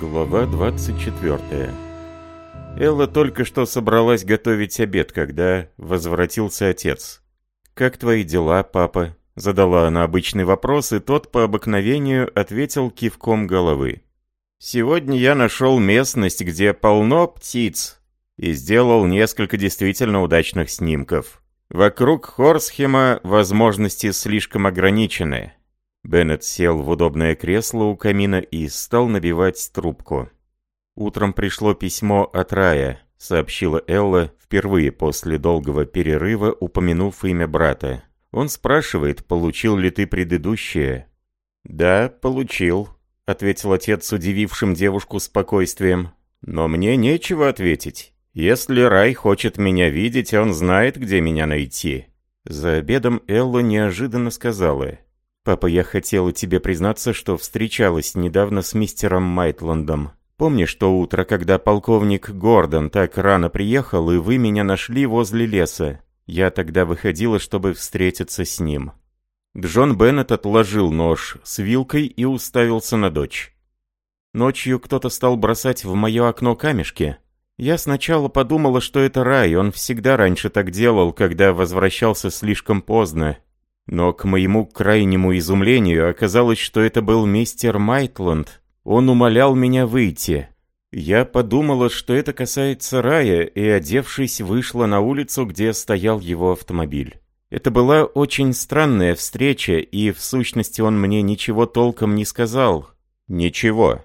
Глава 24 Элла только что собралась готовить обед, когда возвратился отец. «Как твои дела, папа?» Задала она обычный вопрос, и тот по обыкновению ответил кивком головы. «Сегодня я нашел местность, где полно птиц, и сделал несколько действительно удачных снимков. Вокруг Хорсхема возможности слишком ограничены. Беннет сел в удобное кресло у камина и стал набивать трубку. «Утром пришло письмо от Рая», — сообщила Элла, впервые после долгого перерыва упомянув имя брата. «Он спрашивает, получил ли ты предыдущее?» «Да, получил», — ответил отец удивившим девушку спокойствием. «Но мне нечего ответить. Если Рай хочет меня видеть, он знает, где меня найти». За обедом Элла неожиданно сказала. «Папа, я хотела тебе признаться, что встречалась недавно с мистером Майтландом. Помнишь то утро, когда полковник Гордон так рано приехал, и вы меня нашли возле леса? Я тогда выходила, чтобы встретиться с ним». Джон Беннет отложил нож с вилкой и уставился на дочь. Ночью кто-то стал бросать в мое окно камешки. Я сначала подумала, что это рай, он всегда раньше так делал, когда возвращался слишком поздно, но к моему крайнему изумлению оказалось, что это был мистер Майтланд. Он умолял меня выйти. Я подумала, что это касается рая, и, одевшись, вышла на улицу, где стоял его автомобиль. Это была очень странная встреча, и в сущности он мне ничего толком не сказал. Ничего.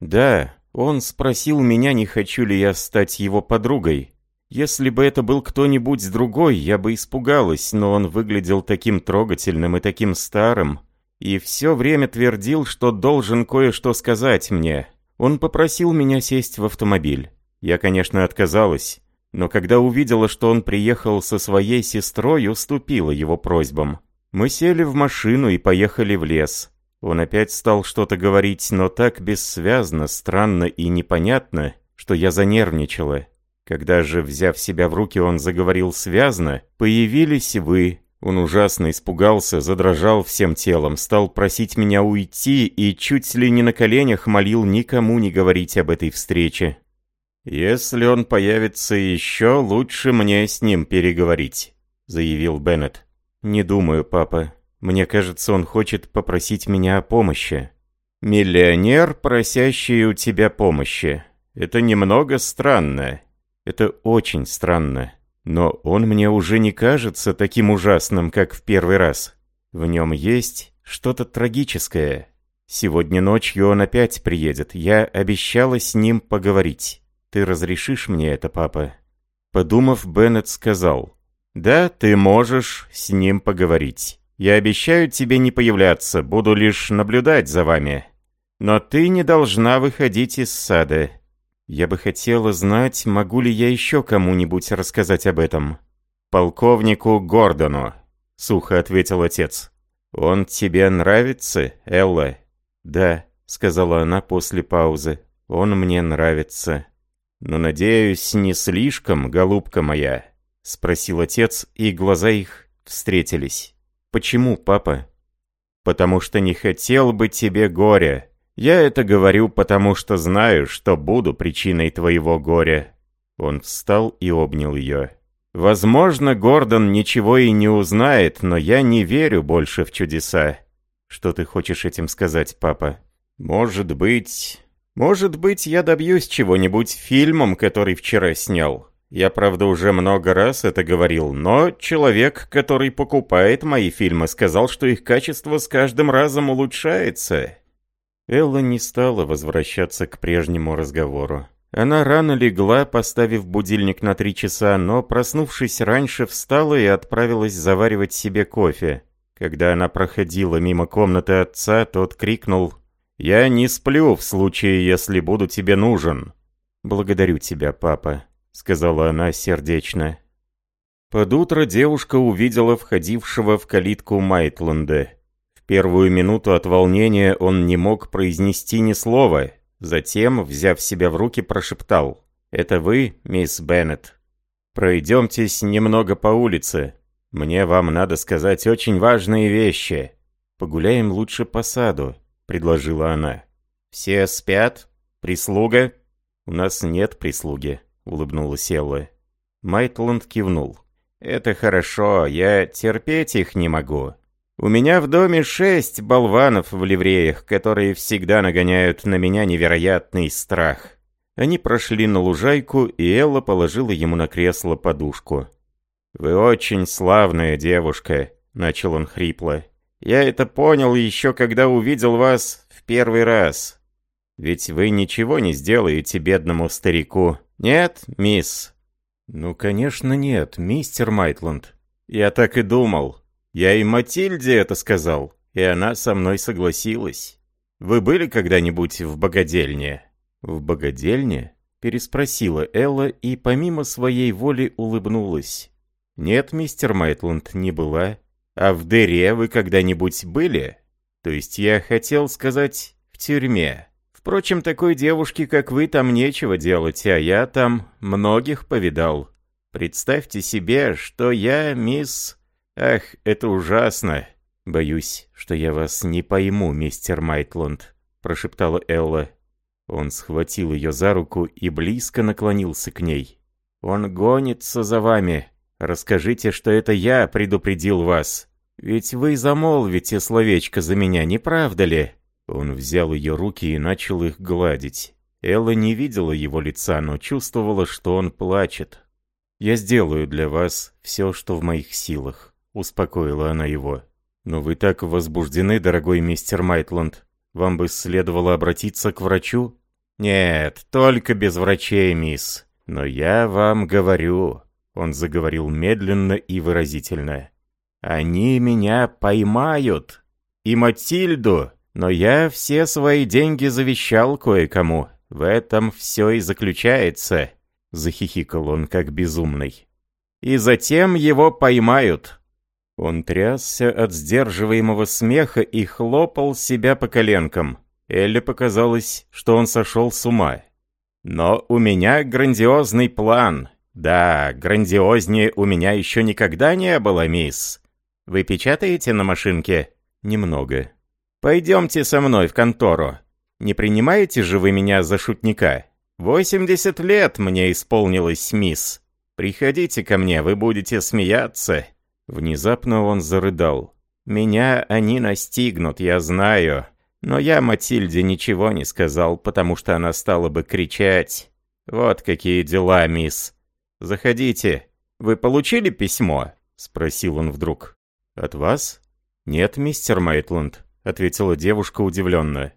Да, он спросил меня, не хочу ли я стать его подругой. Если бы это был кто-нибудь другой, я бы испугалась, но он выглядел таким трогательным и таким старым. И все время твердил, что должен кое-что сказать мне. Он попросил меня сесть в автомобиль. Я, конечно, отказалась, но когда увидела, что он приехал со своей сестрой, уступила его просьбам. Мы сели в машину и поехали в лес. Он опять стал что-то говорить, но так бессвязно, странно и непонятно, что я занервничала. Когда же, взяв себя в руки, он заговорил связно, «Появились вы». Он ужасно испугался, задрожал всем телом, стал просить меня уйти и чуть ли не на коленях молил никому не говорить об этой встрече. «Если он появится еще, лучше мне с ним переговорить», — заявил Беннет. «Не думаю, папа. Мне кажется, он хочет попросить меня о помощи». «Миллионер, просящий у тебя помощи. Это немного странно. Это очень странно. Но он мне уже не кажется таким ужасным, как в первый раз. В нем есть что-то трагическое. Сегодня ночью он опять приедет. Я обещала с ним поговорить. Ты разрешишь мне это, папа?» Подумав, Беннет сказал. «Да, ты можешь с ним поговорить. Я обещаю тебе не появляться, буду лишь наблюдать за вами. Но ты не должна выходить из сада. Я бы хотела знать, могу ли я еще кому-нибудь рассказать об этом. Полковнику Гордону, сухо ответил отец. Он тебе нравится, Элла? Да, сказала она после паузы. Он мне нравится. Но, надеюсь, не слишком, голубка моя, спросил отец, и глаза их встретились. Почему, папа? Потому что не хотел бы тебе горя, я это говорю, потому что знаю, что буду причиной твоего горя». Он встал и обнял ее. «Возможно, Гордон ничего и не узнает, но я не верю больше в чудеса». «Что ты хочешь этим сказать, папа?» «Может быть... Может быть, я добьюсь чего-нибудь фильмом, который вчера снял. Я, правда, уже много раз это говорил, но человек, который покупает мои фильмы, сказал, что их качество с каждым разом улучшается. Элла не стала возвращаться к прежнему разговору. Она рано легла, поставив будильник на три часа, но, проснувшись раньше, встала и отправилась заваривать себе кофе. Когда она проходила мимо комнаты отца, тот крикнул «Я не сплю в случае, если буду тебе нужен». «Благодарю тебя, папа», — сказала она сердечно. Под утро девушка увидела входившего в калитку Майтланда. Первую минуту от волнения он не мог произнести ни слова. Затем, взяв себя в руки, прошептал. «Это вы, мисс Беннет? Пройдемтесь немного по улице. Мне вам надо сказать очень важные вещи. Погуляем лучше по саду», — предложила она. «Все спят?» Прислуга?» «У нас нет прислуги», — улыбнулась Элла. Майтланд кивнул. «Это хорошо, я терпеть их не могу. У меня в доме шесть болванов в ливреях, которые всегда нагоняют на меня невероятный страх». Они прошли на лужайку, и Элла положила ему на кресло подушку. «Вы очень славная девушка», — начал он хрипло. «Я это понял еще когда увидел вас в первый раз. Ведь вы ничего не сделаете бедному старику. Нет, мисс?» «Ну, конечно, нет, мистер Майтланд. Я так и думал. Я и Матильде это сказал, и она со мной согласилась. Вы были когда-нибудь в богадельне?» «В богадельне?» — переспросила Элла и помимо своей воли улыбнулась. «Нет, мистер Майтланд, не была. А в дыре вы когда-нибудь были? То есть я хотел сказать, в тюрьме?» Впрочем, такой девушке, как вы, там нечего делать, а я там многих повидал. Представьте себе, что я мисс... Ах, это ужасно. Боюсь, что я вас не пойму, мистер Майтланд, прошептала Элла. Он схватил ее за руку и близко наклонился к ней. Он гонится за вами. Расскажите, что это я предупредил вас. Ведь вы замолвите словечко за меня, не правда ли? Он взял ее руки и начал их гладить. Элла не видела его лица, но чувствовала, что он плачет. «Я сделаю для вас все, что в моих силах», — успокоила она его. «Но вы так возбуждены, дорогой мистер Майтланд. Вам бы следовало обратиться к врачу?» «Нет, только без врачей, мисс. Но я вам говорю...» Он заговорил медленно и выразительно. «Они меня поймают. И Матильду, но я все свои деньги завещал кое-кому. В этом все и заключается», — захихикал он как безумный. «И затем его поймают». Он трясся от сдерживаемого смеха и хлопал себя по коленкам. Элли показалось, что он сошел с ума. «Но у меня грандиозный план. Да, грандиознее у меня еще никогда не было, мисс. Вы печатаете на машинке?» «Немного», Пойдемте со мной в контору. Не принимаете же вы меня за шутника? 80 лет мне исполнилось, мисс. Приходите ко мне, вы будете смеяться». Внезапно он зарыдал. «Меня они настигнут, я знаю. Но я Матильде ничего не сказал, потому что она стала бы кричать. Вот какие дела, мисс. Заходите. Вы получили письмо?» Спросил он вдруг. «От вас?» «Нет, мистер Мейтланд. — ответила девушка удивленно.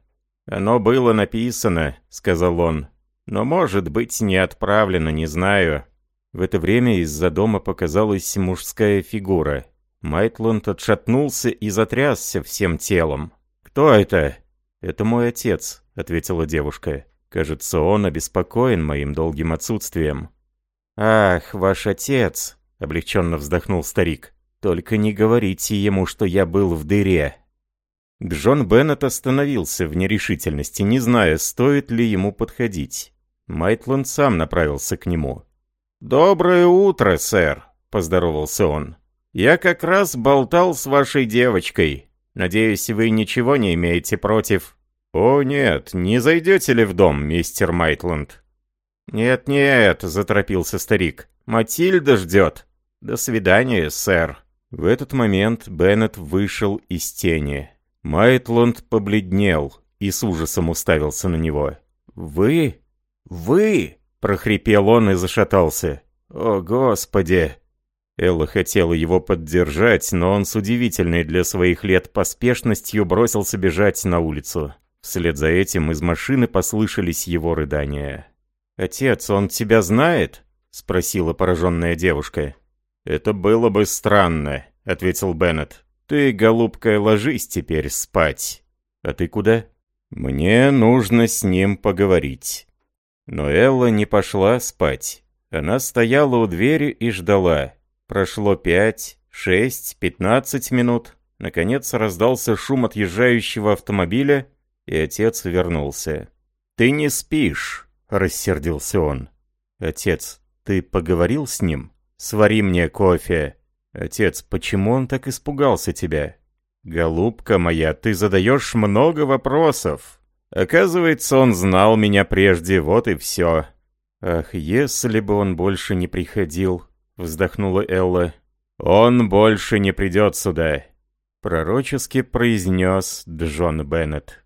«Оно было написано», — сказал он. «Но, может быть, не отправлено, не знаю». В это время из-за дома показалась мужская фигура. Майтланд отшатнулся и затрясся всем телом. «Кто это?» «Это мой отец», — ответила девушка. «Кажется, он обеспокоен моим долгим отсутствием». «Ах, ваш отец!» — облегченно вздохнул старик. «Только не говорите ему, что я был в дыре». Джон Беннет остановился в нерешительности, не зная, стоит ли ему подходить. Майтланд сам направился к нему. «Доброе утро, сэр», — поздоровался он. «Я как раз болтал с вашей девочкой. Надеюсь, вы ничего не имеете против...» «О, нет, не зайдете ли в дом, мистер Майтланд?» «Нет-нет», — заторопился старик. «Матильда ждет. До свидания, сэр». В этот момент Беннет вышел из тени. Майтланд побледнел и с ужасом уставился на него. «Вы? Вы?» — прохрипел он и зашатался. «О, Господи!» Элла хотела его поддержать, но он с удивительной для своих лет поспешностью бросился бежать на улицу. Вслед за этим из машины послышались его рыдания. «Отец, он тебя знает?» — спросила пораженная девушка. «Это было бы странно», — ответил Беннет. Ты, голубка, ложись теперь спать. А ты куда? Мне нужно с ним поговорить. Но Элла не пошла спать. Она стояла у двери и ждала. Прошло пять, шесть, пятнадцать минут. Наконец раздался шум отъезжающего автомобиля, и отец вернулся. «Ты не спишь», — рассердился он. «Отец, ты поговорил с ним? Свари мне кофе». «Отец, почему он так испугался тебя?» «Голубка моя, ты задаешь много вопросов. Оказывается, он знал меня прежде, вот и все. «Ах, если бы он больше не приходил», — вздохнула Элла. «Он больше не придет сюда», — пророчески произнес Джон Беннет.